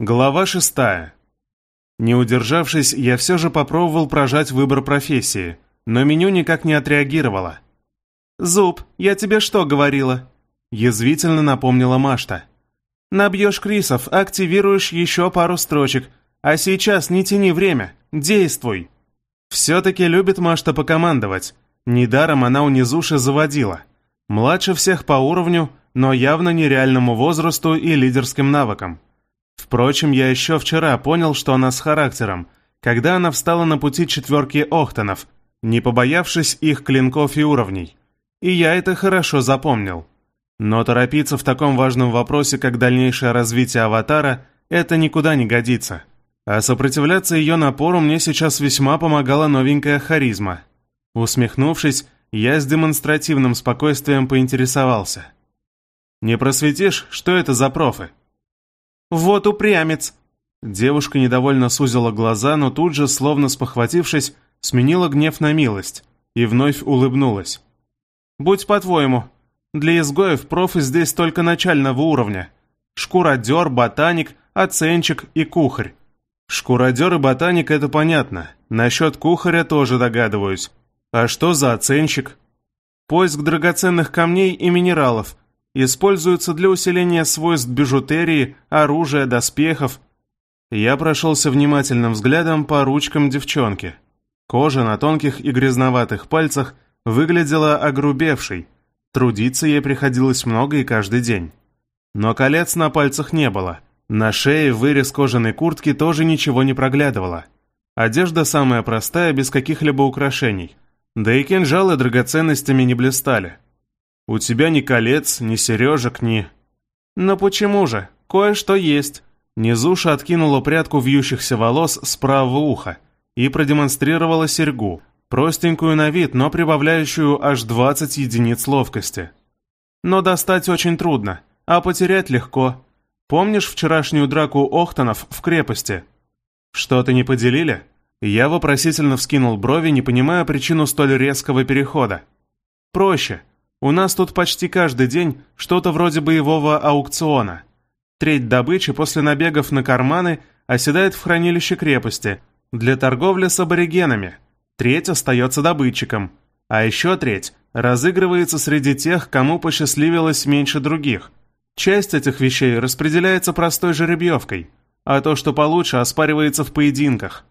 Глава шестая. Не удержавшись, я все же попробовал прожать выбор профессии, но меню никак не отреагировало. «Зуб, я тебе что говорила?» Язвительно напомнила Машта. «Набьешь Крисов, активируешь еще пару строчек, а сейчас не тяни время, действуй!» Все-таки любит Машта покомандовать. Недаром она у низуши заводила. Младше всех по уровню, но явно нереальному возрасту и лидерским навыкам. Впрочем, я еще вчера понял, что она с характером, когда она встала на пути четверки Охтонов, не побоявшись их клинков и уровней. И я это хорошо запомнил. Но торопиться в таком важном вопросе, как дальнейшее развитие аватара, это никуда не годится. А сопротивляться ее напору мне сейчас весьма помогала новенькая харизма. Усмехнувшись, я с демонстративным спокойствием поинтересовался. «Не просветишь, что это за профы?» «Вот упрямец!» Девушка недовольно сузила глаза, но тут же, словно спохватившись, сменила гнев на милость и вновь улыбнулась. «Будь по-твоему, для изгоев профы здесь только начального уровня. Шкуродер, ботаник, оценщик и кухарь. Шкуродер и ботаник — это понятно. Насчет кухаря тоже догадываюсь. А что за оценщик? Поиск драгоценных камней и минералов, используются для усиления свойств бижутерии, оружия, доспехов. Я прошелся внимательным взглядом по ручкам девчонки. Кожа на тонких и грязноватых пальцах выглядела огрубевшей. Трудиться ей приходилось много и каждый день. Но колец на пальцах не было. На шее вырез кожаной куртки тоже ничего не проглядывало. Одежда самая простая, без каких-либо украшений. Да и кинжалы драгоценностями не блистали. У тебя ни колец, ни сережек, ни...» «Но почему же? Кое-что есть». Низуша откинула прядку вьющихся волос с правого уха и продемонстрировала серьгу, простенькую на вид, но прибавляющую аж 20 единиц ловкости. «Но достать очень трудно, а потерять легко. Помнишь вчерашнюю драку Охтонов в крепости?» «Что-то не поделили?» Я вопросительно вскинул брови, не понимая причину столь резкого перехода. «Проще. У нас тут почти каждый день что-то вроде боевого аукциона. Треть добычи после набегов на карманы оседает в хранилище крепости для торговли с аборигенами. Треть остается добытчиком. А еще треть разыгрывается среди тех, кому посчастливилось меньше других. Часть этих вещей распределяется простой жеребьевкой, а то, что получше, оспаривается в поединках.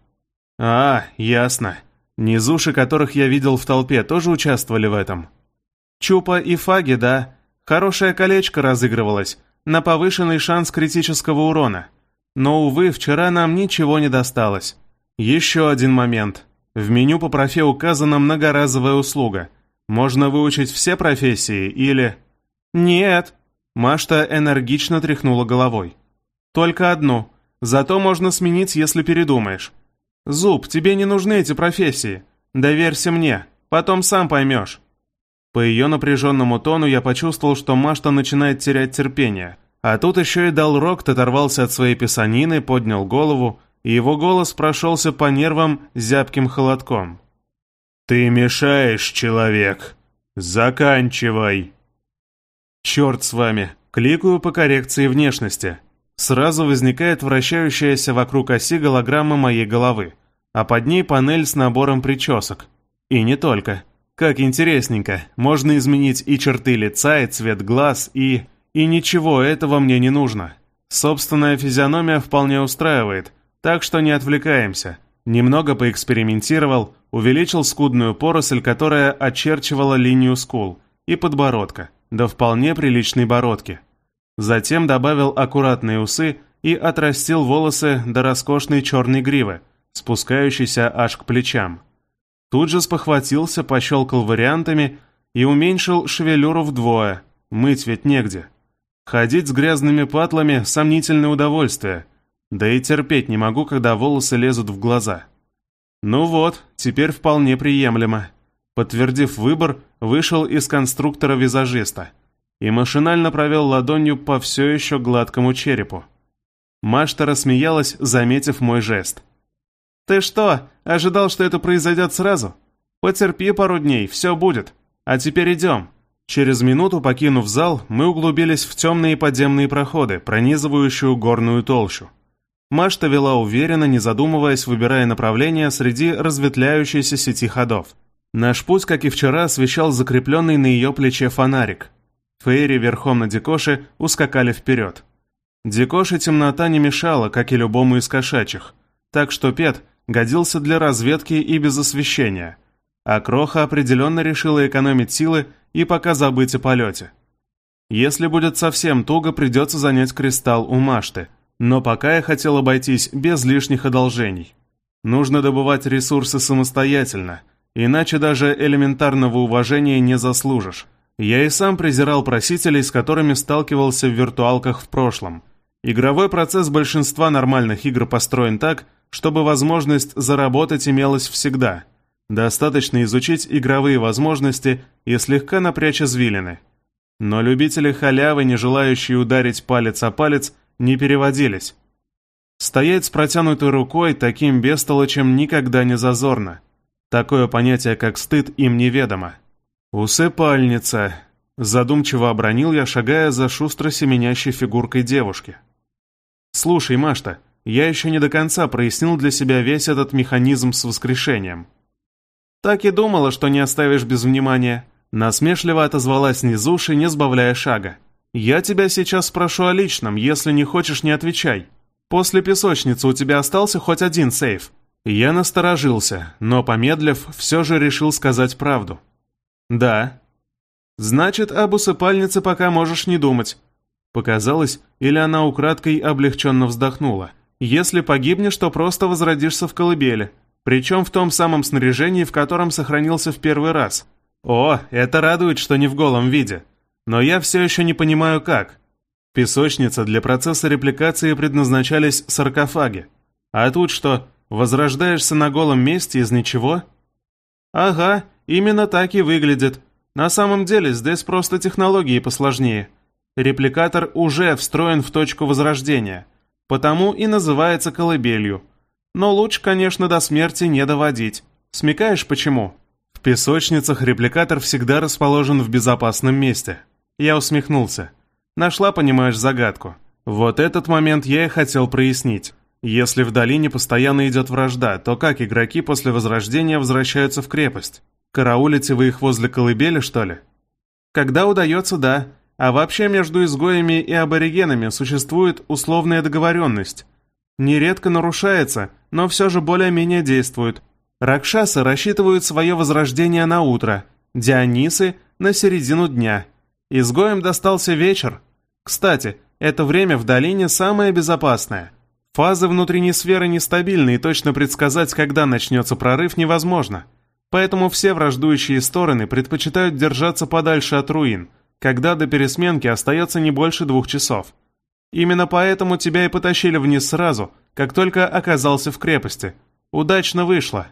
А, ясно. Низуши, которых я видел в толпе, тоже участвовали в этом. Чупа и фаги, да. Хорошее колечко разыгрывалось, на повышенный шанс критического урона. Но, увы, вчера нам ничего не досталось. Еще один момент. В меню по профе указана многоразовая услуга. Можно выучить все профессии или... Нет. Машта энергично тряхнула головой. Только одну. Зато можно сменить, если передумаешь. Зуб, тебе не нужны эти профессии. Доверься мне, потом сам поймешь. По ее напряженному тону я почувствовал, что Машта начинает терять терпение. А тут еще и Далрокт оторвался от своей писанины, поднял голову, и его голос прошелся по нервам зябким холодком. «Ты мешаешь, человек! Заканчивай!» «Черт с вами!» Кликаю по коррекции внешности. Сразу возникает вращающаяся вокруг оси голограмма моей головы, а под ней панель с набором причесок. И не только. Как интересненько, можно изменить и черты лица, и цвет глаз, и... И ничего этого мне не нужно. Собственная физиономия вполне устраивает, так что не отвлекаемся. Немного поэкспериментировал, увеличил скудную поросль, которая очерчивала линию скул, и подбородка, до вполне приличной бородки. Затем добавил аккуратные усы и отрастил волосы до роскошной черной гривы, спускающейся аж к плечам. Тут же спохватился, пощелкал вариантами и уменьшил шевелюру вдвое. Мыть ведь негде. Ходить с грязными патлами – сомнительное удовольствие. Да и терпеть не могу, когда волосы лезут в глаза. Ну вот, теперь вполне приемлемо. Подтвердив выбор, вышел из конструктора визажиста и машинально провел ладонью по все еще гладкому черепу. Машта рассмеялась, заметив мой жест – «Ты что, ожидал, что это произойдет сразу? Потерпи пару дней, все будет. А теперь идем». Через минуту, покинув зал, мы углубились в темные подземные проходы, пронизывающую горную толщу. Машта вела уверенно, не задумываясь, выбирая направление среди разветвляющейся сети ходов. Наш путь, как и вчера, освещал закрепленный на ее плече фонарик. Фейри верхом на Дикоше ускакали вперед. Дикоше темнота не мешала, как и любому из кошачьих, так что Пет годился для разведки и без освещения, а Кроха определенно решила экономить силы и пока забыть о полете. Если будет совсем туго, придется занять кристалл у Машты, но пока я хотел обойтись без лишних одолжений. Нужно добывать ресурсы самостоятельно, иначе даже элементарного уважения не заслужишь. Я и сам презирал просителей, с которыми сталкивался в виртуалках в прошлом. Игровой процесс большинства нормальных игр построен так, чтобы возможность заработать имелась всегда. Достаточно изучить игровые возможности и слегка напрячь извилины. Но любители халявы, не желающие ударить палец о палец, не переводились. Стоять с протянутой рукой таким бестолочем никогда не зазорно. Такое понятие, как стыд, им неведомо. «Усыпальница», — задумчиво обронил я, шагая за шустро семенящей фигуркой девушки. «Слушай, Машта, я еще не до конца прояснил для себя весь этот механизм с воскрешением». «Так и думала, что не оставишь без внимания», — насмешливо отозвалась Низуши, не сбавляя шага. «Я тебя сейчас спрошу о личном, если не хочешь, не отвечай. После песочницы у тебя остался хоть один сейф?» Я насторожился, но, помедлив, все же решил сказать правду. «Да». «Значит, об усыпальнице пока можешь не думать». Показалось, или она украдкой облегченно вздохнула. «Если погибнешь, то просто возродишься в колыбели, причем в том самом снаряжении, в котором сохранился в первый раз. О, это радует, что не в голом виде. Но я все еще не понимаю, как. Песочница для процесса репликации предназначались саркофаги. А тут что, возрождаешься на голом месте из ничего?» «Ага, Именно так и выглядит. На самом деле здесь просто технологии посложнее. Репликатор уже встроен в точку возрождения, потому и называется колыбелью. Но лучше, конечно, до смерти не доводить. Смекаешь почему? В песочницах репликатор всегда расположен в безопасном месте. Я усмехнулся. Нашла, понимаешь, загадку. Вот этот момент я и хотел прояснить. Если в долине постоянно идет вражда, то как игроки после возрождения возвращаются в крепость? Караулите вы их возле колыбели, что ли? Когда удается, да. А вообще между изгоями и аборигенами существует условная договоренность. Нередко нарушается, но все же более-менее действует. Ракшасы рассчитывают свое возрождение на утро, Дионисы — на середину дня. Изгоям достался вечер. Кстати, это время в долине самое безопасное. Фазы внутренней сферы нестабильны, и точно предсказать, когда начнется прорыв, невозможно. Поэтому все враждующие стороны предпочитают держаться подальше от руин, когда до пересменки остается не больше двух часов. Именно поэтому тебя и потащили вниз сразу, как только оказался в крепости. Удачно вышло.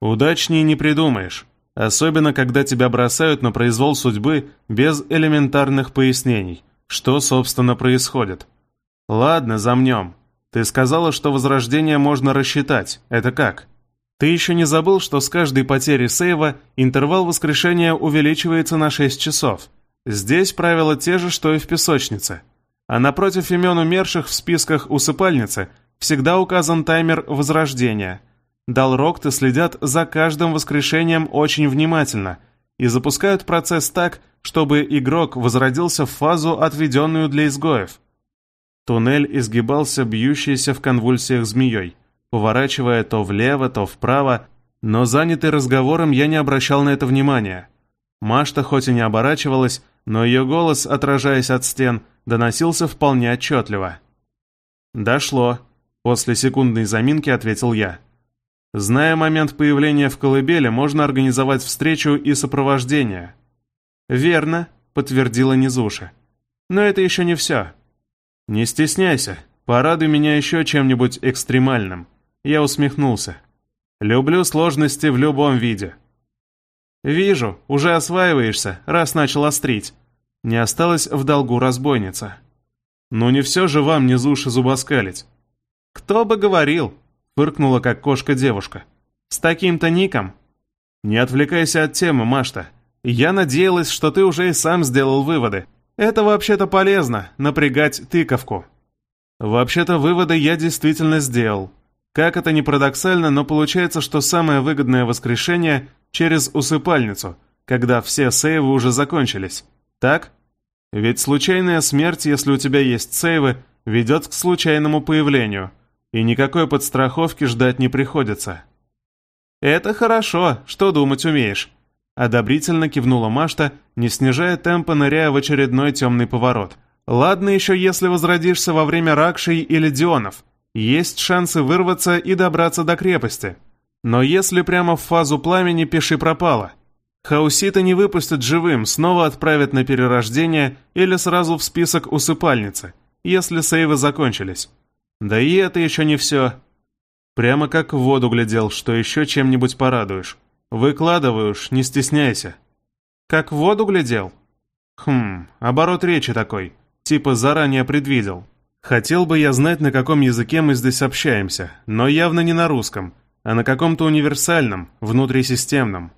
Удачнее не придумаешь. Особенно, когда тебя бросают на произвол судьбы без элементарных пояснений, что, собственно, происходит. Ладно, замнем. Ты сказала, что возрождение можно рассчитать. Это как? Ты еще не забыл, что с каждой потери сейва интервал воскрешения увеличивается на 6 часов. Здесь правила те же, что и в песочнице. А напротив имен умерших в списках усыпальницы всегда указан таймер возрождения. Далрокты следят за каждым воскрешением очень внимательно и запускают процесс так, чтобы игрок возродился в фазу, отведенную для изгоев. Туннель изгибался бьющейся в конвульсиях змеей поворачивая то влево, то вправо, но занятый разговором я не обращал на это внимания. Машта хоть и не оборачивалась, но ее голос, отражаясь от стен, доносился вполне отчетливо. «Дошло», — после секундной заминки ответил я. «Зная момент появления в колыбели, можно организовать встречу и сопровождение». «Верно», — подтвердила Низуша. «Но это еще не все». «Не стесняйся, порадуй меня еще чем-нибудь экстремальным». Я усмехнулся. «Люблю сложности в любом виде». «Вижу, уже осваиваешься, раз начал острить». Не осталось в долгу разбойница. «Ну не все же вам низуши зубоскалить». «Кто бы говорил?» — фыркнула как кошка девушка. «С таким-то ником». «Не отвлекайся от темы, Машта. Я надеялась, что ты уже и сам сделал выводы. Это вообще-то полезно, напрягать тыковку». Вообще-то выводы я действительно сделал. Как это ни парадоксально, но получается, что самое выгодное воскрешение через усыпальницу, когда все сейвы уже закончились. Так? Ведь случайная смерть, если у тебя есть сейвы, ведет к случайному появлению, и никакой подстраховки ждать не приходится. «Это хорошо, что думать умеешь», — одобрительно кивнула Машта, не снижая темпа, ныряя в очередной темный поворот. «Ладно еще, если возродишься во время Ракшей или Дионов. Есть шансы вырваться и добраться до крепости. Но если прямо в фазу пламени пиши пропало. Хаусита не выпустят живым, снова отправят на перерождение или сразу в список усыпальницы, если сейвы закончились. Да и это еще не все. Прямо как в воду глядел, что еще чем-нибудь порадуешь. Выкладывай уж, не стесняйся. Как в воду глядел? Хм, оборот речи такой, типа заранее предвидел. Хотел бы я знать, на каком языке мы здесь общаемся, но явно не на русском, а на каком-то универсальном, внутрисистемном.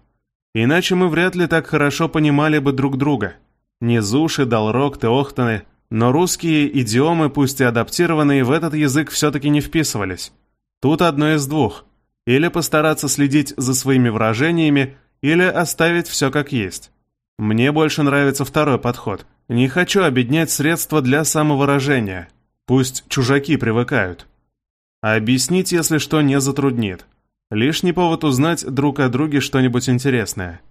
Иначе мы вряд ли так хорошо понимали бы друг друга. Низуши, Далрок, Теохтаны, но русские идиомы, пусть и адаптированные, в этот язык все-таки не вписывались. Тут одно из двух. Или постараться следить за своими выражениями, или оставить все как есть. Мне больше нравится второй подход. Не хочу обеднять средства для самовыражения – Пусть чужаки привыкают. А объяснить, если что, не затруднит. Лишний повод узнать друг о друге что-нибудь интересное.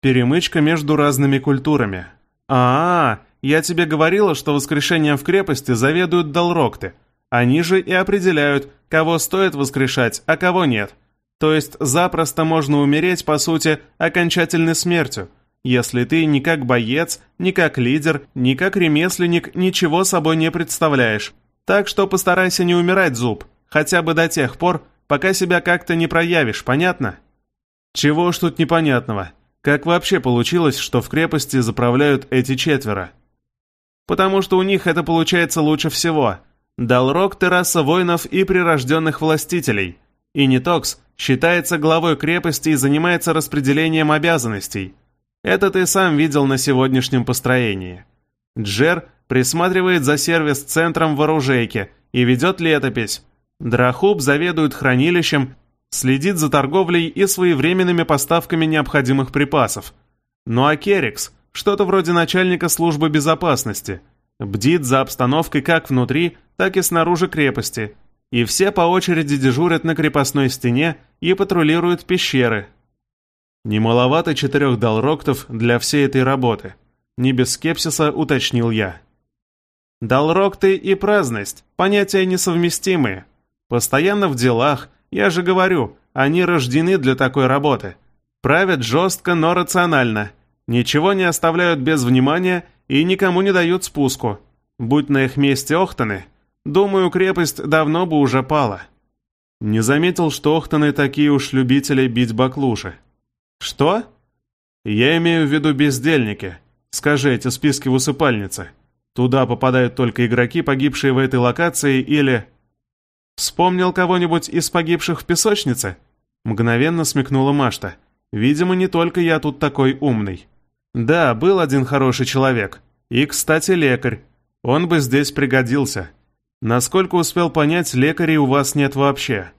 Перемычка между разными культурами. А, -а, -а я тебе говорила, что воскрешением в крепости заведуют Далрокты. Они же и определяют, кого стоит воскрешать, а кого нет. То есть запросто можно умереть, по сути, окончательной смертью, если ты ни как боец, ни как лидер, ни как ремесленник ничего собой не представляешь. Так что постарайся не умирать, Зуб, хотя бы до тех пор, пока себя как-то не проявишь, понятно? Чего уж тут непонятного. Как вообще получилось, что в крепости заправляют эти четверо? Потому что у них это получается лучше всего. Далрок – терраса воинов и прирожденных властителей. И Нитокс считается главой крепости и занимается распределением обязанностей – это ты сам видел на сегодняшнем построении. Джер присматривает за сервис-центром в оружейке и ведет летопись. Драхуб заведует хранилищем, следит за торговлей и своевременными поставками необходимых припасов. Ну а Керикс, что-то вроде начальника службы безопасности, бдит за обстановкой как внутри, так и снаружи крепости, и все по очереди дежурят на крепостной стене и патрулируют пещеры, не маловато четырех далроктов для всей этой работы. Не без скепсиса уточнил я. Далрокты и праздность – понятия несовместимые. Постоянно в делах, я же говорю, они рождены для такой работы. Правят жестко, но рационально. Ничего не оставляют без внимания и никому не дают спуску. Будь на их месте Охтаны, думаю, крепость давно бы уже пала. Не заметил, что Охтаны такие уж любители бить баклуши. «Что?» «Я имею в виду бездельники. Скажи, эти списки в усыпальнице. Туда попадают только игроки, погибшие в этой локации, или...» «Вспомнил кого-нибудь из погибших в песочнице?» Мгновенно смекнула Машта. «Видимо, не только я тут такой умный». «Да, был один хороший человек. И, кстати, лекарь. Он бы здесь пригодился. Насколько успел понять, лекарей у вас нет вообще».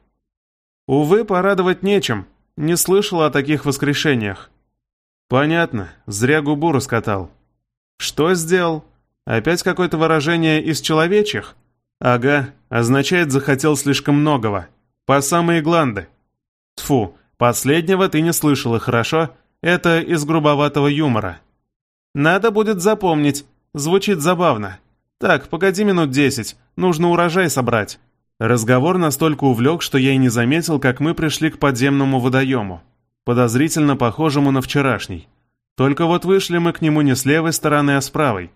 «Увы, порадовать нечем», не слышал о таких воскрешениях. Понятно, зря губу раскатал. Что сделал? Опять какое-то выражение из человечьих? Ага, означает захотел слишком многого. По самые гланды. Тфу, последнего ты не слышала, хорошо? Это из грубоватого юмора. Надо будет запомнить, звучит забавно. Так, погоди минут десять, нужно урожай собрать. Разговор настолько увлек, что я и не заметил, как мы пришли к подземному водоему, подозрительно похожему на вчерашний. Только вот вышли мы к нему не с левой стороны, а с правой.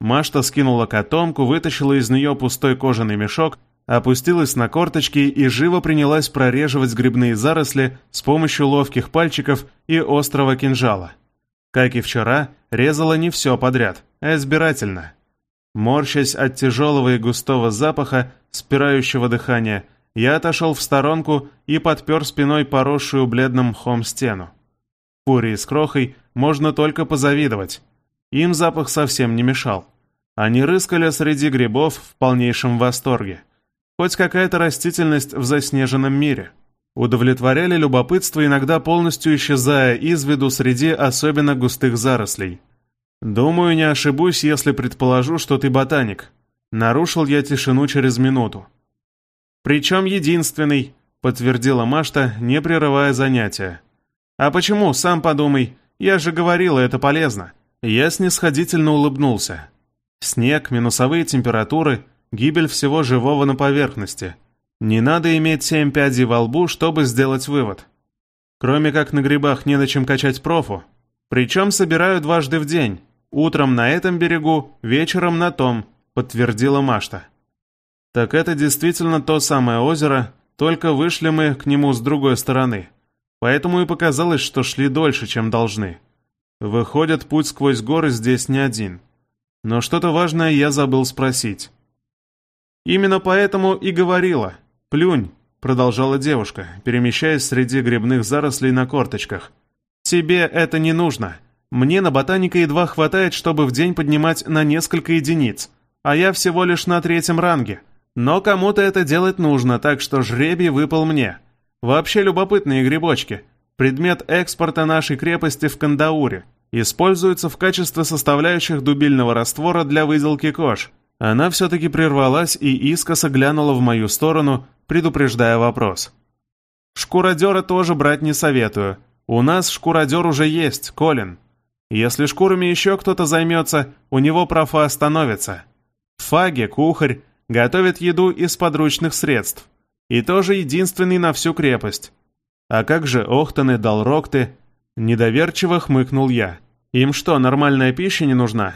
Машта скинула котомку, вытащила из нее пустой кожаный мешок, опустилась на корточки и живо принялась прореживать грибные заросли с помощью ловких пальчиков и острого кинжала. Как и вчера, резала не все подряд, а избирательно. Морщась от тяжелого и густого запаха, спирающего дыхания, я отошел в сторонку и подпер спиной поросшую бледным мхом стену. Фурии с крохой можно только позавидовать. Им запах совсем не мешал. Они рыскали среди грибов в полнейшем восторге. Хоть какая-то растительность в заснеженном мире. Удовлетворяли любопытство, иногда полностью исчезая из виду среди особенно густых зарослей. «Думаю, не ошибусь, если предположу, что ты ботаник». Нарушил я тишину через минуту. «Причем единственный», — подтвердила Машта, не прерывая занятия. «А почему, сам подумай, я же говорила, это полезно». Я снисходительно улыбнулся. Снег, минусовые температуры, гибель всего живого на поверхности. Не надо иметь семь пядей во лбу, чтобы сделать вывод. Кроме как на грибах не на чем качать профу. Причем собираю дважды в день. Утром на этом берегу, вечером на том, подтвердила Машта. Так это действительно то самое озеро, только вышли мы к нему с другой стороны. Поэтому и показалось, что шли дольше, чем должны. Выходит, путь сквозь горы здесь не один. Но что-то важное я забыл спросить. Именно поэтому и говорила. «Плюнь», — продолжала девушка, перемещаясь среди грибных зарослей на корточках. «Тебе это не нужно. Мне на ботаника едва хватает, чтобы в день поднимать на несколько единиц, а я всего лишь на третьем ранге. Но кому-то это делать нужно, так что жребий выпал мне. Вообще любопытные грибочки. Предмет экспорта нашей крепости в Кандауре. Используется в качестве составляющих дубильного раствора для выделки кож. Она все-таки прервалась и искоса глянула в мою сторону, предупреждая вопрос. «Шкуродера тоже брать не советую. У нас шкуродер уже есть, Колин. Если шкурами еще кто-то займется, у него профа остановится. Фаги, кухарь, готовит еду из подручных средств. И тоже единственный на всю крепость. А как же Охтаны, Далрокты? Недоверчиво хмыкнул я. Им что, нормальная пища не нужна?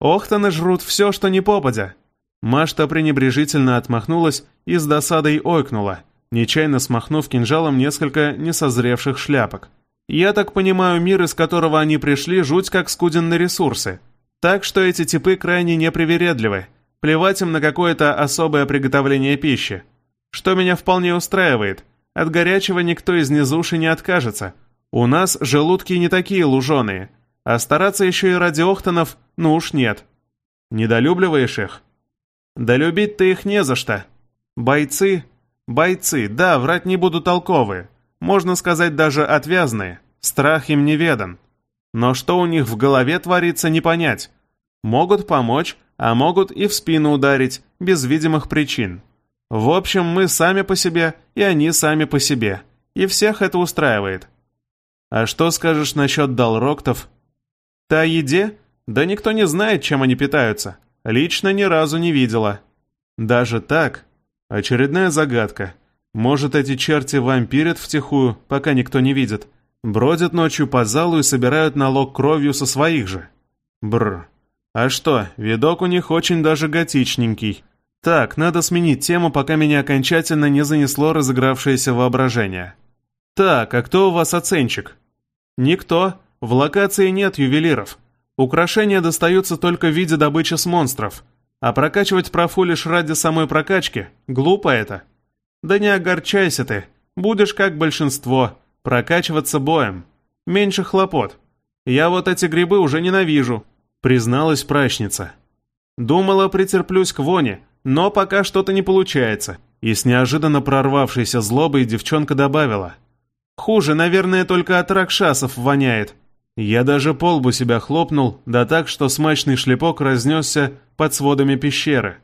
Охтаны жрут все, что не попадя. Машта пренебрежительно отмахнулась и с досадой ойкнула, нечаянно смахнув кинжалом несколько несозревших шляпок. Я так понимаю, мир, из которого они пришли, жуть как скуден на ресурсы. Так что эти типы крайне непривередливы. Плевать им на какое-то особое приготовление пищи. Что меня вполне устраивает. От горячего никто из низуши не откажется. У нас желудки не такие луженые. А стараться еще и ради охтонов, ну уж нет. Недолюбливаешь их? Да любить ты их не за что. Бойцы? Бойцы, да, врать не буду толковые можно сказать даже отвязные, страх им неведан. Но что у них в голове творится, не понять. Могут помочь, а могут и в спину ударить, без видимых причин. В общем, мы сами по себе, и они сами по себе. И всех это устраивает. А что скажешь насчет далроктов? Та еде? Да никто не знает, чем они питаются. Лично ни разу не видела. Даже так? Очередная загадка. Может, эти черти вампирят втихую, пока никто не видит. Бродят ночью по залу и собирают налог кровью со своих же. Бр. А что, видок у них очень даже готичненький. Так, надо сменить тему, пока меня окончательно не занесло разыгравшееся воображение. Так, а кто у вас оценщик? Никто. В локации нет ювелиров. Украшения достаются только в виде добычи с монстров. А прокачивать профу лишь ради самой прокачки – глупо это. Да не огорчайся ты, будешь как большинство, прокачиваться боем. Меньше хлопот. Я вот эти грибы уже ненавижу, призналась прачница. Думала, претерплюсь к воне, но пока что-то не получается. И с неожиданно прорвавшейся злобой девчонка добавила. Хуже, наверное, только от ракшасов воняет. Я даже полбу себя хлопнул, да так, что смачный шлепок разнесся под сводами пещеры.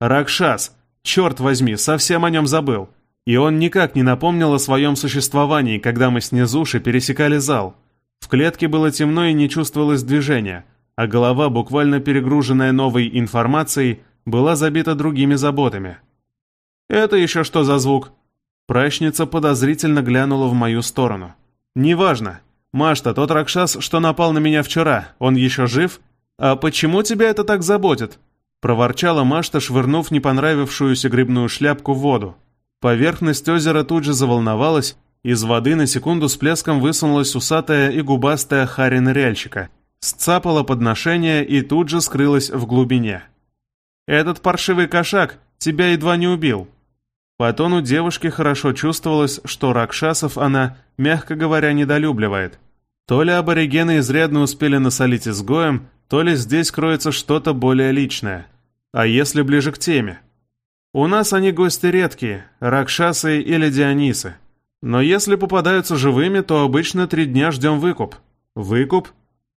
Ракшас, Черт возьми, совсем о нем забыл. И он никак не напомнил о своем существовании, когда мы с Низуши пересекали зал. В клетке было темно и не чувствовалось движения, а голова, буквально перегруженная новой информацией, была забита другими заботами. «Это еще что за звук?» Прачница подозрительно глянула в мою сторону. «Неважно. Машта, тот Ракшас, что напал на меня вчера, он еще жив? А почему тебя это так заботит?» Проворчала Машта, швырнув не понравившуюся грибную шляпку в воду. Поверхность озера тут же заволновалась, из воды на секунду с плеском высунулась усатая и губастая харя ныряльщика, сцапала подношение и тут же скрылась в глубине. «Этот паршивый кошак тебя едва не убил». По тону девушки хорошо чувствовалось, что Ракшасов она, мягко говоря, недолюбливает. То ли аборигены изрядно успели насолить изгоем, то ли здесь кроется что-то более личное. А если ближе к теме? У нас они гости редкие, ракшасы или дионисы. Но если попадаются живыми, то обычно три дня ждем выкуп. Выкуп?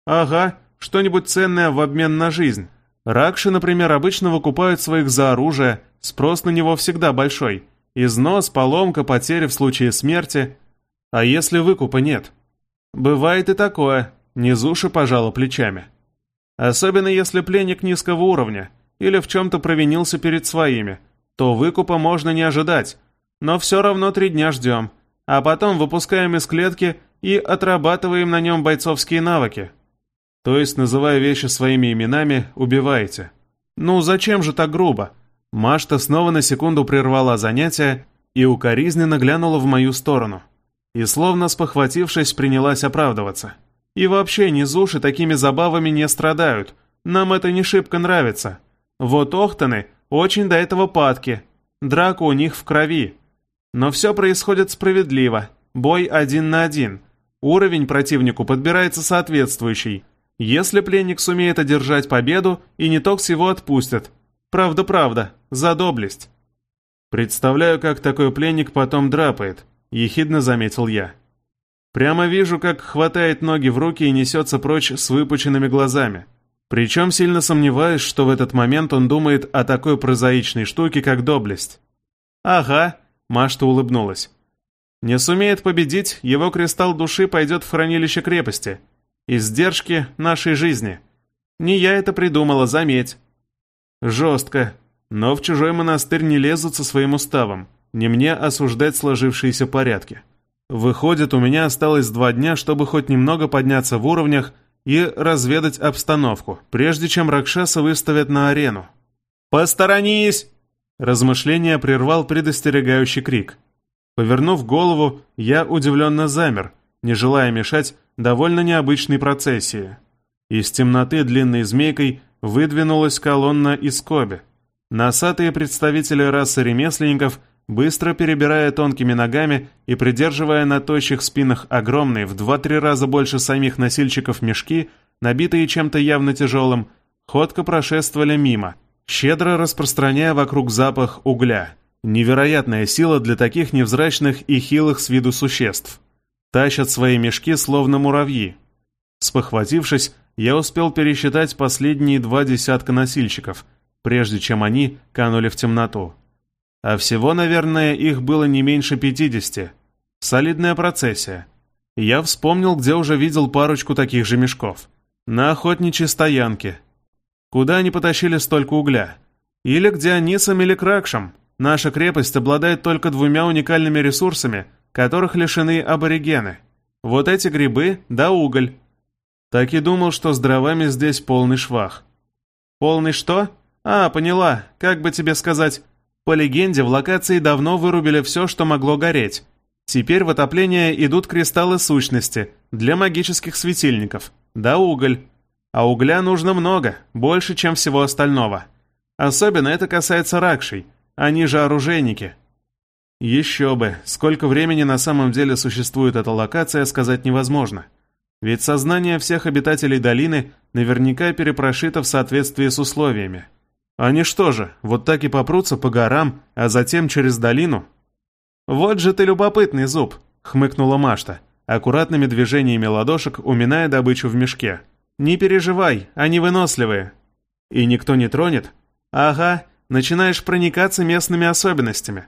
Ага, что-нибудь ценное в обмен на жизнь. Ракши, например, обычно выкупают своих за оружие, спрос на него всегда большой. Износ, поломка, потери в случае смерти. А если выкупа нет? Бывает и такое, Низуши пожала плечами. Особенно если пленник низкого уровня или в чем-то провинился перед своими, то выкупа можно не ожидать, но все равно три дня ждем, а потом выпускаем из клетки и отрабатываем на нем бойцовские навыки. То есть, называя вещи своими именами, убиваете. Ну, зачем же так грубо? Машта снова на секунду прервала занятие и укоризненно глянула в мою сторону. И словно спохватившись, принялась оправдываться. И вообще, низуши такими забавами не страдают. Нам это не шибко нравится. Вот Охтаны очень до этого падки. Драка у них в крови. Но все происходит справедливо. Бой один на один. Уровень противнику подбирается соответствующий. Если пленник сумеет одержать победу, и не токс его отпустят. Правда-правда, за доблесть. Представляю, как такой пленник потом драпает, ехидно заметил я. Прямо вижу, как хватает ноги в руки и несется прочь с выпученными глазами. Причем сильно сомневаюсь, что в этот момент он думает о такой прозаичной штуке, как доблесть. «Ага», — Машта улыбнулась. «Не сумеет победить, его кристалл души пойдет в хранилище крепости. Издержки нашей жизни. Не я это придумала, заметь». «Жестко. Но в чужой монастырь не лезут со своим уставом. Не мне осуждать сложившиеся порядки. Выходит, у меня осталось два дня, чтобы хоть немного подняться в уровнях и разведать обстановку, прежде чем Ракшаса выставят на арену. «Посторонись!» Размышление прервал предостерегающий крик. Повернув голову, я удивленно замер, не желая мешать довольно необычной процессии. Из темноты длинной змейкой выдвинулась колонна из Коби. Носатые представители расы ремесленников Быстро перебирая тонкими ногами и придерживая на тощих спинах огромные, в два-три раза больше самих носильщиков мешки, набитые чем-то явно тяжелым, ходко прошествовали мимо, щедро распространяя вокруг запах угля. Невероятная сила для таких невзрачных и хилых с виду существ. Тащат свои мешки, словно муравьи. Спохватившись, я успел пересчитать последние два десятка носильщиков, прежде чем они канули в темноту. А всего, наверное, их было не меньше пятидесяти. Солидная процессия. Я вспомнил, где уже видел парочку таких же мешков. На охотничьей стоянке. Куда они потащили столько угля? Или к Дионисам или Кракшам? Наша крепость обладает только двумя уникальными ресурсами, которых лишены аборигены. Вот эти грибы да уголь. Так и думал, что с дровами здесь полный швах. Полный что? А, поняла. Как бы тебе сказать, по легенде, в локации давно вырубили все, что могло гореть. Теперь в отопление идут кристаллы сущности для магических светильников, да уголь. А угля нужно много, больше, чем всего остального. Особенно это касается ракшей, они же оружейники. Еще бы, сколько времени на самом деле существует эта локация, сказать невозможно. Ведь сознание всех обитателей долины наверняка перепрошито в соответствии с условиями. Они что же, вот так и попрутся по горам, а затем через долину? Вот же ты любопытный зуб, хмыкнула Машта, аккуратными движениями ладошек уминая добычу в мешке. Не переживай, они выносливые. И никто не тронет? Ага, начинаешь проникаться местными особенностями.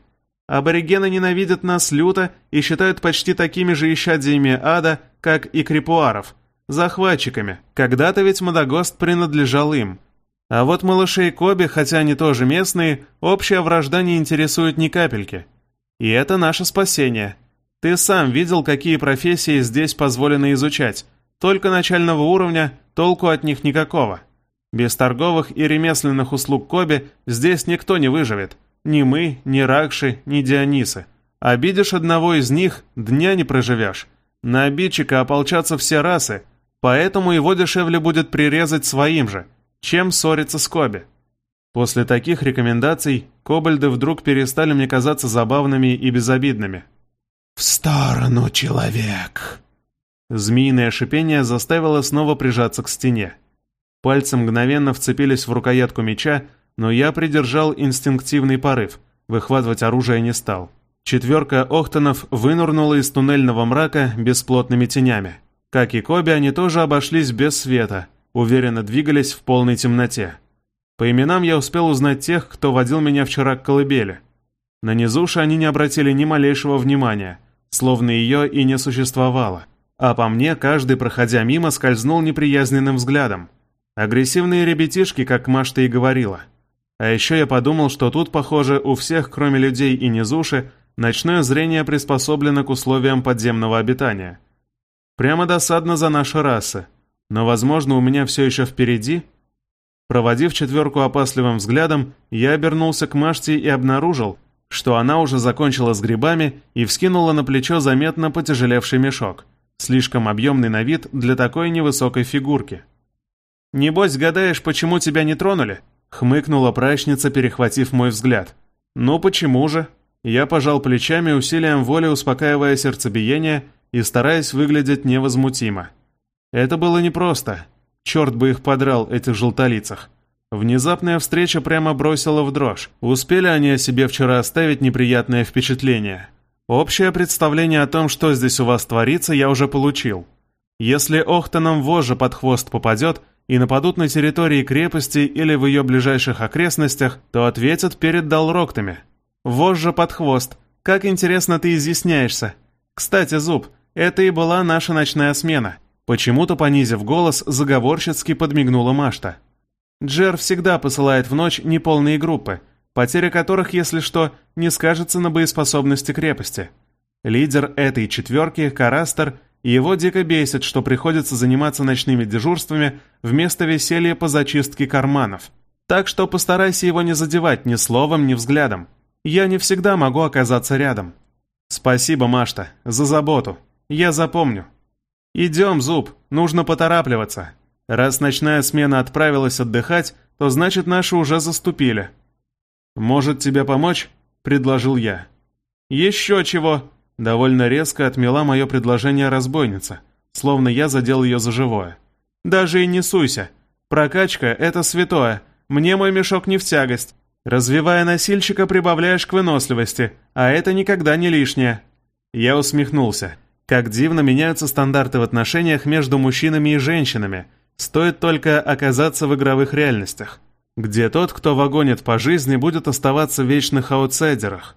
Аборигены ненавидят нас люто и считают почти такими же исчадиями ада, как и крипуаров, захватчиками. Когда-то ведь Мадагост принадлежал им – а вот малышей Коби, хотя они тоже местные, общая вражда не интересует ни капельки. И это наше спасение. Ты сам видел, какие профессии здесь позволено изучать. Только начального уровня, толку от них никакого. Без торговых и ремесленных услуг Коби здесь никто не выживет. Ни мы, ни Ракши, ни Дионисы. Обидишь одного из них, дня не проживешь. На обидчика ополчатся все расы, поэтому его дешевле будет прирезать своим же – чем ссориться с Коби? После таких рекомендаций кобальды вдруг перестали мне казаться забавными и безобидными. «В сторону, человек!» Змеиное шипение заставило снова прижаться к стене. Пальцы мгновенно вцепились в рукоятку меча, но я придержал инстинктивный порыв, выхватывать оружие не стал. Четверка Охтонов вынурнула из туннельного мрака бесплотными тенями. Как и Коби, они тоже обошлись без света, уверенно двигались в полной темноте. По именам я успел узнать тех, кто водил меня вчера к колыбели. На низуше они не обратили ни малейшего внимания, словно ее и не существовало. А по мне каждый, проходя мимо, скользнул неприязненным взглядом. Агрессивные ребятишки, как Машта и говорила. А еще я подумал, что тут, похоже, у всех, кроме людей и низуши, ночное зрение приспособлено к условиям подземного обитания. Прямо досадно за наши расы. Но, возможно, у меня все еще впереди – Проводив четверку опасливым взглядом, я обернулся к Маште и обнаружил, что она уже закончила с грибами и вскинула на плечо заметно потяжелевший мешок, слишком объемный на вид для такой невысокой фигурки. «Небось, гадаешь, почему тебя не тронули?» — хмыкнула прачница, перехватив мой взгляд. «Ну почему же?» Я пожал плечами, усилием воли успокаивая сердцебиение и стараясь выглядеть невозмутимо. Это было непросто, Черт бы их подрал, этих желтолицах. Внезапная встреча прямо бросила в дрожь. Успели они о себе вчера оставить неприятное впечатление. Общее представление о том, что здесь у вас творится, я уже получил. Если Охтоном вожжа под хвост попадет и нападут на территории крепости или в ее ближайших окрестностях, то ответят перед Далроктами. Вожжа под хвост. Как интересно ты изъясняешься. Кстати, Зуб, это и была наша ночная смена. Почему-то, понизив голос, заговорщицки подмигнула Машта. Джер всегда посылает в ночь неполные группы, потеря которых, если что, не скажется на боеспособности крепости. Лидер этой четверки, Карастер, его дико бесит, что приходится заниматься ночными дежурствами вместо веселья по зачистке карманов. Так что постарайся его не задевать ни словом, ни взглядом. Я не всегда могу оказаться рядом. Спасибо, Машта, за заботу. Я запомню. «Идем, Зуб, нужно поторапливаться. Раз ночная смена отправилась отдыхать, то значит наши уже заступили». «Может тебе помочь?» — предложил я. «Еще чего!» — довольно резко отмела мое предложение разбойница, словно я задел ее за живое. «Даже и не суйся. Прокачка — это святое. Мне мой мешок не в тягость. Развивая носильщика, прибавляешь к выносливости, а это никогда не лишнее». Я усмехнулся. Как дивно меняются стандарты в отношениях между мужчинами и женщинами, стоит только оказаться в игровых реальностях, где тот, кто вагонит по жизни, будет оставаться в вечных аутсайдерах.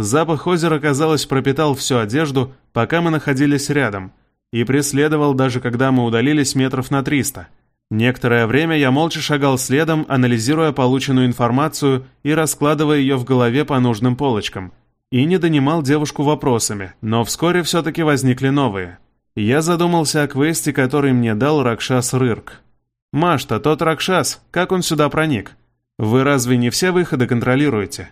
Запах озера, казалось, пропитал всю одежду, пока мы находились рядом, и преследовал даже когда мы удалились метров на 300. Некоторое время я молча шагал следом, анализируя полученную информацию и раскладывая ее в голове по нужным полочкам – и не донимал девушку вопросами, но вскоре все-таки возникли новые. Я задумался о квесте, который мне дал Ракшас Рырк. «Машта, тот Ракшас, как он сюда проник? Вы разве не все выходы контролируете?»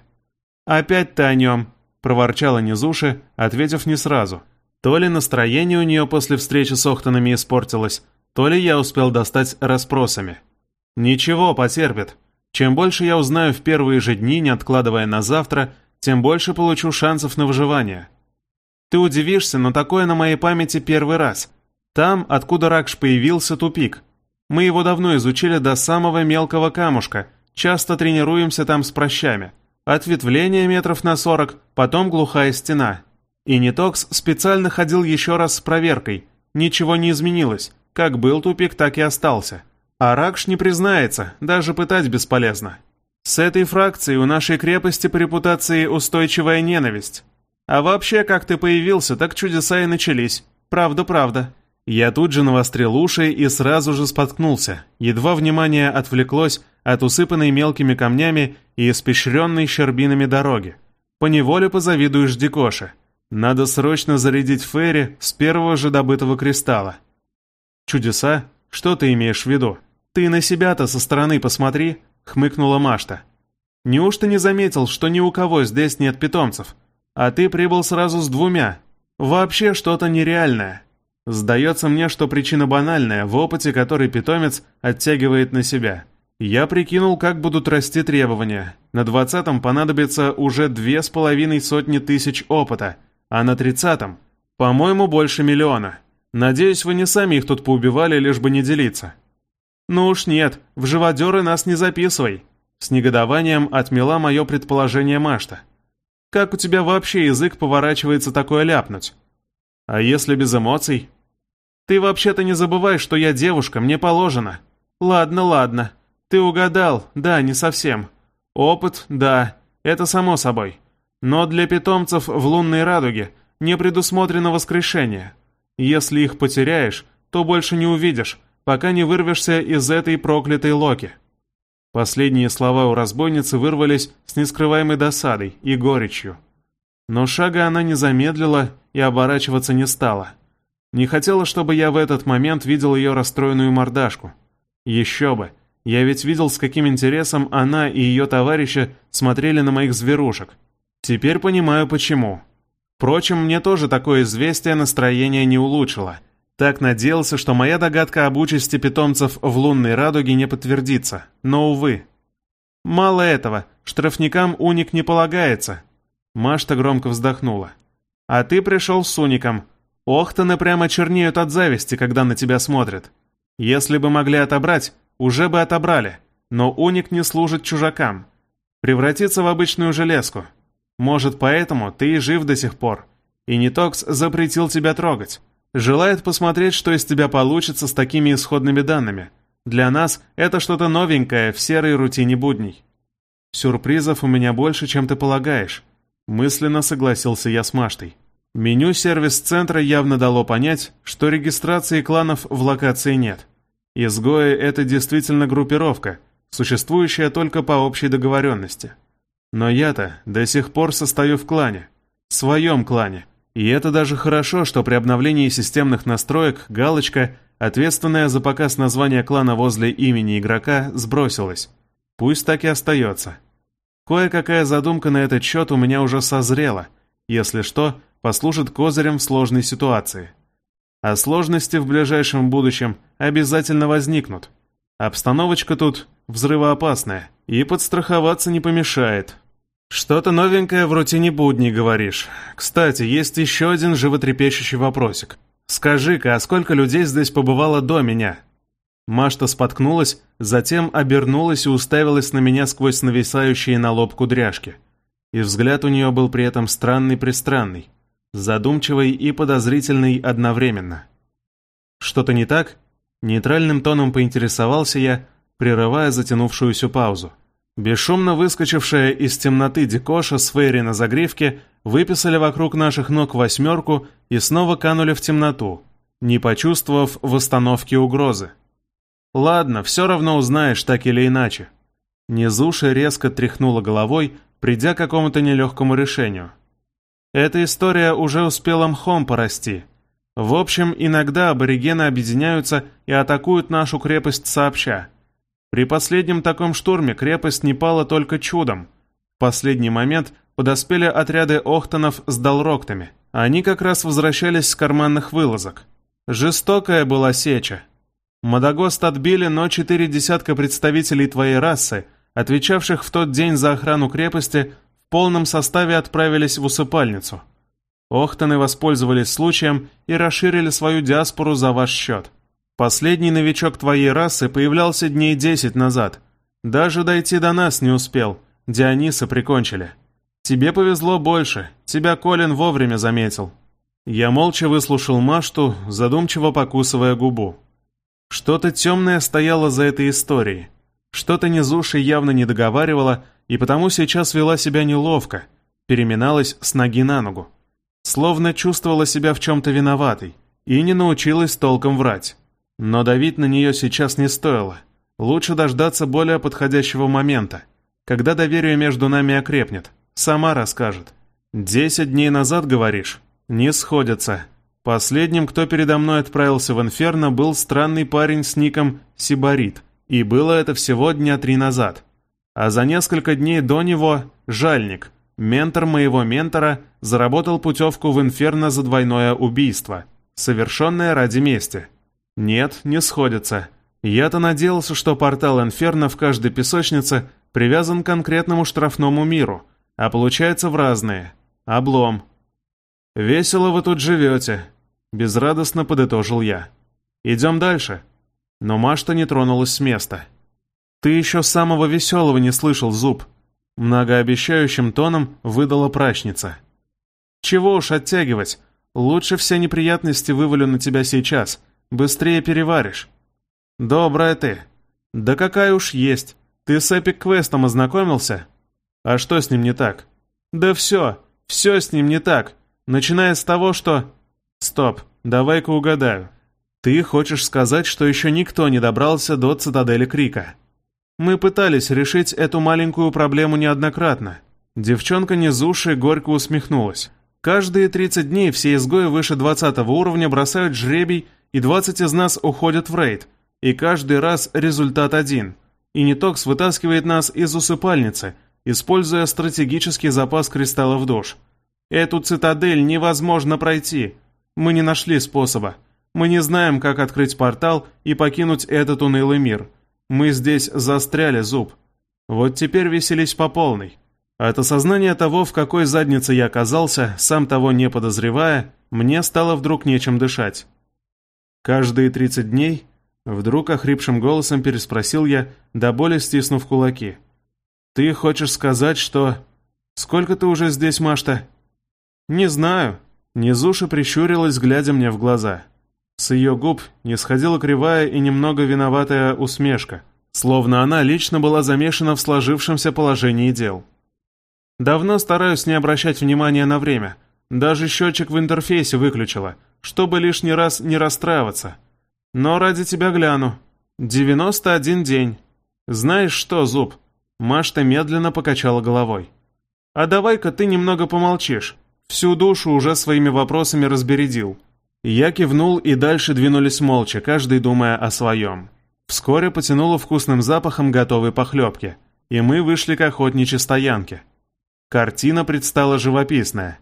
«Опять ты о нем», — проворчала Низуши, ответив не сразу. То ли настроение у нее после встречи с Охтонами испортилось, то ли я успел достать расспросами. «Ничего, потерпит. Чем больше я узнаю в первые же дни, не откладывая на завтра, — тем больше получу шансов на выживание. Ты удивишься, но такое на моей памяти первый раз. Там, откуда Ракш появился, тупик. Мы его давно изучили до самого мелкого камушка, часто тренируемся там с прощами. Ответвление метров на сорок, потом глухая стена. И Нитокс специально ходил еще раз с проверкой. Ничего не изменилось. Как был тупик, так и остался. А Ракш не признается, даже пытать бесполезно. С этой фракцией у нашей крепости по репутации устойчивая ненависть. А вообще, как ты появился, так чудеса и начались. Правда-правда. Я тут же навострил уши и сразу же споткнулся. Едва внимание отвлеклось от усыпанной мелкими камнями и испещренной щербинами дороги. Поневоле позавидуешь Дикоше. Надо срочно зарядить Ферри с первого же добытого кристалла. Чудеса? Что ты имеешь в виду? Ты на себя-то со стороны посмотри, — хмыкнула Машта. «Неужто не заметил, что ни у кого здесь нет питомцев? А ты прибыл сразу с двумя. Вообще что-то нереальное. Сдается мне, что причина банальная, в опыте который питомец оттягивает на себя. Я прикинул, как будут расти требования. На двадцатом понадобится уже две с половиной сотни тысяч опыта, а на тридцатом, по-моему, больше миллиона. Надеюсь, вы не сами их тут поубивали, лишь бы не делиться». Ну уж нет, в живодеры нас не записывай. С негодованием отмела мое предположение Машта. Как у тебя вообще язык поворачивается такое ляпнуть? А если без эмоций? Ты вообще-то не забывай, что я девушка, мне положено. Ладно, ладно. Ты угадал, да, не совсем. Опыт, да, это само собой. Но для питомцев в лунной радуге не предусмотрено воскрешение. Если их потеряешь, то больше не увидишь, пока не вырвешься из этой проклятой локи. Последние слова у разбойницы вырвались с нескрываемой досадой и горечью. Но шага она не замедлила и оборачиваться не стала. Не хотела, чтобы я в этот момент видел ее расстроенную мордашку. Еще бы, я ведь видел, с каким интересом она и ее товарищи смотрели на моих зверушек. Теперь понимаю, почему. Впрочем, мне тоже такое известие настроение не улучшило. Так надеялся, что моя догадка об участи питомцев в лунной радуге не подтвердится. Но, увы. Мало этого, штрафникам уник не полагается. Машта громко вздохнула. А ты пришел с уником. Охтаны прямо чернеют от зависти, когда на тебя смотрят. Если бы могли отобрать, уже бы отобрали. Но уник не служит чужакам. Превратится в обычную железку. Может, поэтому ты и жив до сих пор. И Нитокс запретил тебя трогать. Желает посмотреть, что из тебя получится с такими исходными данными. Для нас это что-то новенькое в серой рутине будней. Сюрпризов у меня больше, чем ты полагаешь. Мысленно согласился я с Маштой. Меню сервис-центра явно дало понять, что регистрации кланов в локации нет. Изгои — это действительно группировка, существующая только по общей договоренности. Но я-то до сих пор состою в клане. Своем клане. И это даже хорошо, что при обновлении системных настроек галочка, ответственная за показ названия клана возле имени игрока, сбросилась. Пусть так и остается. Кое-какая задумка на этот счет у меня уже созрела. Если что, послужит козырем в сложной ситуации. А сложности в ближайшем будущем обязательно возникнут. Обстановочка тут взрывоопасная, и подстраховаться не помешает. Что-то новенькое в рутине будни, говоришь. Кстати, есть еще один животрепещущий вопросик. Скажи-ка, а сколько людей здесь побывало до меня? Машта споткнулась, затем обернулась и уставилась на меня сквозь нависающие на лоб кудряшки. И взгляд у нее был при этом странный-пристранный, задумчивый и подозрительный одновременно. Что-то не так? Нейтральным тоном поинтересовался я, прерывая затянувшуюся паузу. Бесшумно выскочившая из темноты Дикоша с Фейри на загривке выписали вокруг наших ног восьмерку и снова канули в темноту, не почувствовав восстановки угрозы. «Ладно, все равно узнаешь, так или иначе». Низуша резко тряхнула головой, придя к какому-то нелегкому решению. Эта история уже успела мхом порасти. В общем, иногда аборигены объединяются и атакуют нашу крепость сообща. При последнем таком штурме крепость не пала только чудом. В последний момент подоспели отряды охтонов с далроктами. Они как раз возвращались с карманных вылазок. Жестокая была сеча. Мадагост отбили, но четыре десятка представителей твоей расы, отвечавших в тот день за охрану крепости, в полном составе отправились в усыпальницу. Охтаны воспользовались случаем и расширили свою диаспору за ваш счет. Последний новичок твоей расы появлялся дней десять назад. Даже дойти до нас не успел. Диониса прикончили. Тебе повезло больше. Тебя Колин вовремя заметил. Я молча выслушал Машту, задумчиво покусывая губу. Что-то темное стояло за этой историей. Что-то Низуши явно не договаривала, и потому сейчас вела себя неловко, переминалась с ноги на ногу. Словно чувствовала себя в чем-то виноватой и не научилась толком врать. Но давить на нее сейчас не стоило. Лучше дождаться более подходящего момента, когда доверие между нами окрепнет. Сама расскажет. «Десять дней назад, говоришь?» «Не сходятся. Последним, кто передо мной отправился в Инферно, был странный парень с ником Сибарит. И было это всего дня три назад. А за несколько дней до него Жальник, ментор моего ментора, заработал путевку в Инферно за двойное убийство, совершенное ради мести. Нет, не сходится. Я-то надеялся, что портал Инферно в каждой песочнице привязан к конкретному штрафному миру, а получается в разные. Облом. «Весело вы тут живете», — безрадостно подытожил я. «Идем дальше». Но Машта не тронулась с места. «Ты еще самого веселого не слышал, Зуб», — многообещающим тоном выдала прачница. «Чего уж оттягивать, лучше все неприятности вывалю на тебя сейчас, быстрее переваришь». «Добрая ты». «Да какая уж есть. Ты с Эпик-квестом ознакомился?» «А что с ним не так?» «Да все, все с ним не так. Начиная с того, что...» «Стоп, давай-ка угадаю. Ты хочешь сказать, что еще никто не добрался до цитадели Крика?» «Мы пытались решить эту маленькую проблему неоднократно». Девчонка Низуши горько усмехнулась. «Каждые 30 дней все изгои выше 20 уровня бросают жребий, и 20 из нас уходят в рейд, и каждый раз результат один. И Нитокс вытаскивает нас из усыпальницы, используя стратегический запас кристаллов душ. Эту цитадель невозможно пройти. Мы не нашли способа. Мы не знаем, как открыть портал и покинуть этот унылый мир. Мы здесь застряли, Зуб. Вот теперь веселись по полной. От осознания того, в какой заднице я оказался, сам того не подозревая, мне стало вдруг нечем дышать. Каждые 30 дней Вдруг охрипшим голосом переспросил я, до боли стиснув кулаки. «Ты хочешь сказать, что...» «Сколько ты уже здесь, Машта?» «Не знаю». Низуша прищурилась, глядя мне в глаза. С ее губ не сходила кривая и немного виноватая усмешка, словно она лично была замешана в сложившемся положении дел. «Давно стараюсь не обращать внимания на время. Даже счетчик в интерфейсе выключила, чтобы лишний раз не расстраиваться. Но ради тебя гляну. Девяносто один день. Знаешь что, Зуб?» Машта медленно покачала головой. «А давай-ка ты немного помолчишь. Всю душу уже своими вопросами разбередил». Я кивнул, и дальше двинулись молча, каждый думая о своем. Вскоре потянуло вкусным запахом готовой похлебки, и мы вышли к охотничьей стоянке. Картина предстала живописная.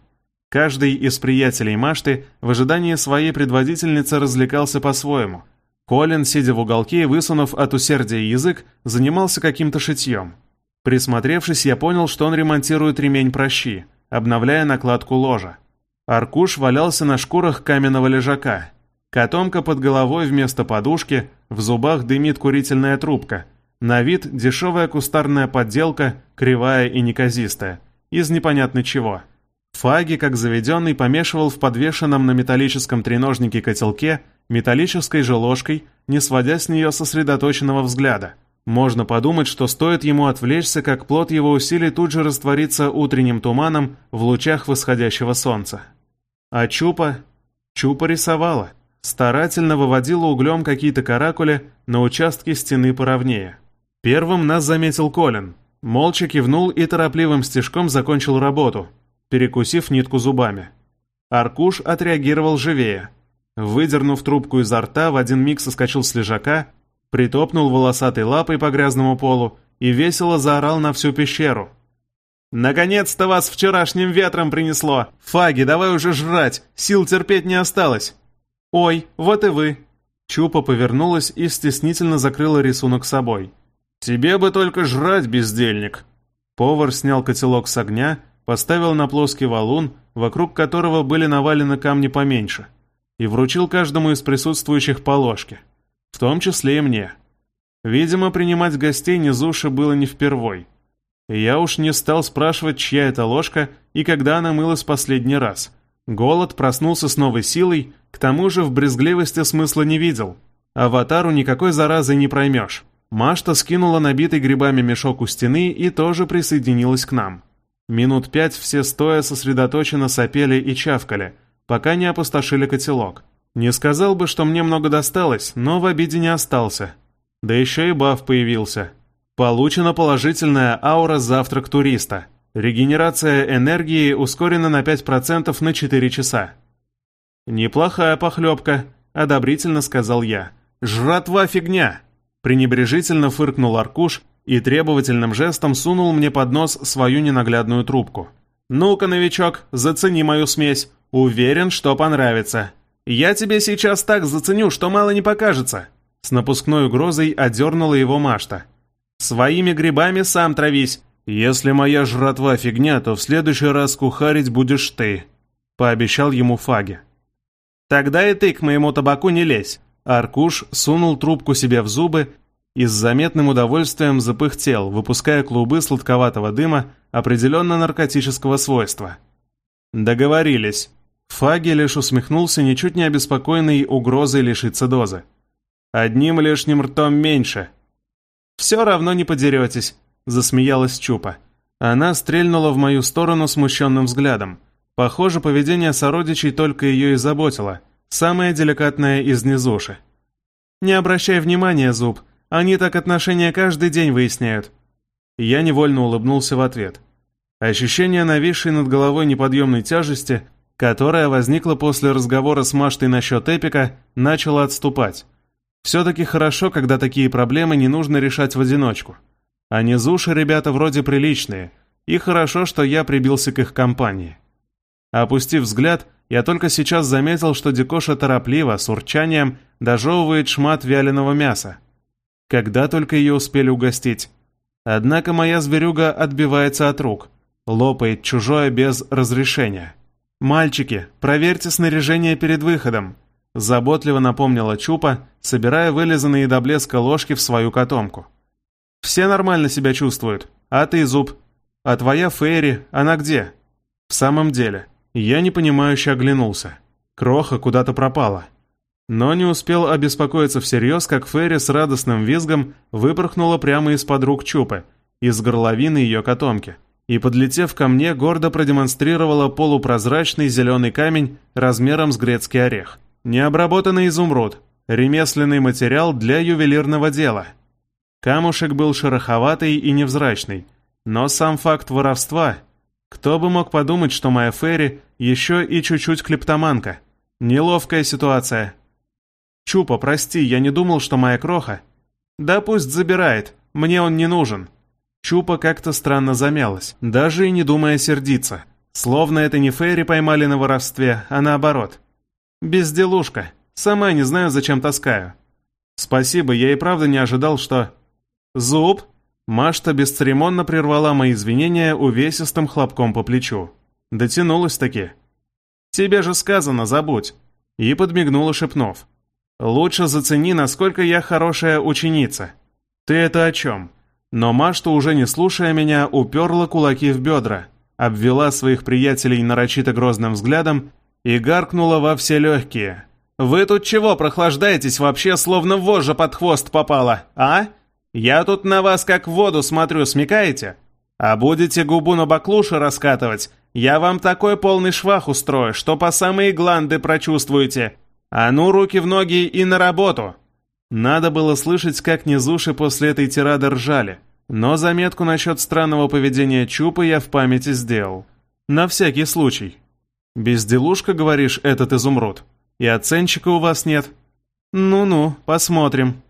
Каждый из приятелей Машты в ожидании своей предводительницы развлекался по-своему. Колин, сидя в уголке высунув от усердия язык, занимался каким-то шитьем. Присмотревшись, я понял, что он ремонтирует ремень прощи, обновляя накладку ложа. Аркуш валялся на шкурах каменного лежака. Котомка под головой вместо подушки, в зубах дымит курительная трубка. На вид дешевая кустарная подделка, кривая и неказистая. Из непонятно чего – Фаги, как заведенный, помешивал в подвешенном на металлическом треножнике котелке металлической же ложкой, не сводя с нее сосредоточенного взгляда. Можно подумать, что стоит ему отвлечься, как плод его усилий тут же растворится утренним туманом в лучах восходящего солнца. А Чупа... Чупа рисовала. Старательно выводила углем какие-то каракули на участке стены поровнее. Первым нас заметил Колин. Молча кивнул и торопливым стежком закончил работу — перекусив нитку зубами. Аркуш отреагировал живее. Выдернув трубку изо рта, в один миг соскочил с лежака, притопнул волосатой лапой по грязному полу и весело заорал на всю пещеру. «Наконец-то вас вчерашним ветром принесло! Фаги, давай уже жрать! Сил терпеть не осталось!» «Ой, вот и вы!» Чупа повернулась и стеснительно закрыла рисунок собой. «Тебе бы только жрать, бездельник!» Повар снял котелок с огня, поставил на плоский валун, вокруг которого были навалены камни поменьше, и вручил каждому из присутствующих по ложке, в том числе и мне. Видимо, принимать гостей Низуши было не впервой. Я уж не стал спрашивать, чья это ложка и когда она мылась последний раз. Голод проснулся с новой силой, к тому же в брезгливости смысла не видел. Аватару никакой заразы не проймешь. Машта скинула набитый грибами мешок у стены и тоже присоединилась к нам. Минут пять все стоя сосредоточенно сопели и чавкали, пока не опустошили котелок. Не сказал бы, что мне много досталось, но в обиде не остался. Да еще и баф появился. Получена положительная аура «Завтрак туриста». Регенерация энергии ускорена на 5% на 4 часа. «Неплохая похлебка», — одобрительно сказал я. «Жратва фигня!» Пренебрежительно фыркнул Аркуш, и требовательным жестом сунул мне под нос свою ненаглядную трубку. «Ну-ка, новичок, зацени мою смесь. Уверен, что понравится. Я тебе сейчас так заценю, что мало не покажется». С напускной угрозой одернула его Машта. «Своими грибами сам травись. Если моя жратва фигня, то в следующий раз кухарить будешь ты», — пообещал ему Фаги. «Тогда и ты к моему табаку не лезь. Аркуш сунул трубку себе в зубы и с заметным удовольствием запыхтел, выпуская клубы сладковатого дыма определенно наркотического свойства. «Договорились». Фаги лишь усмехнулся, ничуть не обеспокоенный угрозой лишиться дозы. «Одним лишним ртом меньше». «Все равно не подеретесь», — засмеялась Чупа. Она стрельнула в мою сторону смущенным взглядом. Похоже, поведение сородичей только ее и заботило. Самое деликатное из низуши. «Не обращай внимания, Зуб. Они так отношения каждый день выясняют». Я невольно улыбнулся в ответ. Ощущение нависшей над головой неподъемной тяжести, которая возникла после разговора с Маштой насчет эпика, начало отступать. Все-таки хорошо, когда такие проблемы не нужно решать в одиночку. А низуши ребята вроде приличные, и хорошо, что я прибился к их компании. Опустив взгляд, я только сейчас заметил, что Дикоша торопливо, с урчанием, дожевывает шмат вяленого мяса. Когда только ее успели угостить. Однако моя зверюга отбивается от рук, лопает чужое без разрешения. «Мальчики, проверьте снаряжение перед выходом», заботливо напомнила Чупа, собирая вылизанные до блеска ложки в свою котомку. «Все нормально себя чувствуют, а ты, Зуб? А твоя Фейри, она где?» «В самом деле, я непонимающе оглянулся. Кроха куда-то пропала. Но не успел обеспокоиться всерьез, как Ферри с радостным визгом выпорхнула прямо из-под рук Чупы, из горловины ее котомки, и, подлетев ко мне, гордо продемонстрировала полупрозрачный зеленый камень размером с грецкий орех. Необработанный изумруд, ремесленный материал для ювелирного дела. Камушек был шероховатый и невзрачный, но сам факт воровства кто бы мог подумать, что моя Ферри еще и чуть-чуть клептоманка. Неловкая ситуация. Чупа, прости, я не думал, что моя кроха. Да пусть забирает, мне он не нужен. Чупа как-то странно замялась, даже и не думая сердиться. Словно это не Ферри поймали на воровстве, а наоборот. Безделушка. Сама не знаю, зачем таскаю. Спасибо, я и правда не ожидал, что... Зуб? Машта бесцеремонно прервала мои извинения увесистым хлопком по плечу. Дотянулась-таки. «Тебе же сказано, забудь!» И подмигнула, шепнув. «Лучше зацени, насколько я хорошая ученица. Ты это о чем?» Но Машта, уже не слушая меня, уперла кулаки в бедра, обвела своих приятелей нарочито грозным взглядом и гаркнула во все легкие. «Вы тут чего прохлаждаетесь вообще, словно вожжа под хвост попала, а?» Я тут на вас как в воду смотрю, смекаете? А будете губу на баклуши раскатывать, я вам такой полный швах устрою, что по самые гланды прочувствуете. А ну, руки в ноги и на работу!» Надо было слышать, как низуши после этой тирады ржали, но заметку насчет странного поведения Чупа я в памяти сделал. На всякий случай. «Безделушка, говоришь, этот изумруд? И оценщика у вас нет?» «Ну-ну, посмотрим».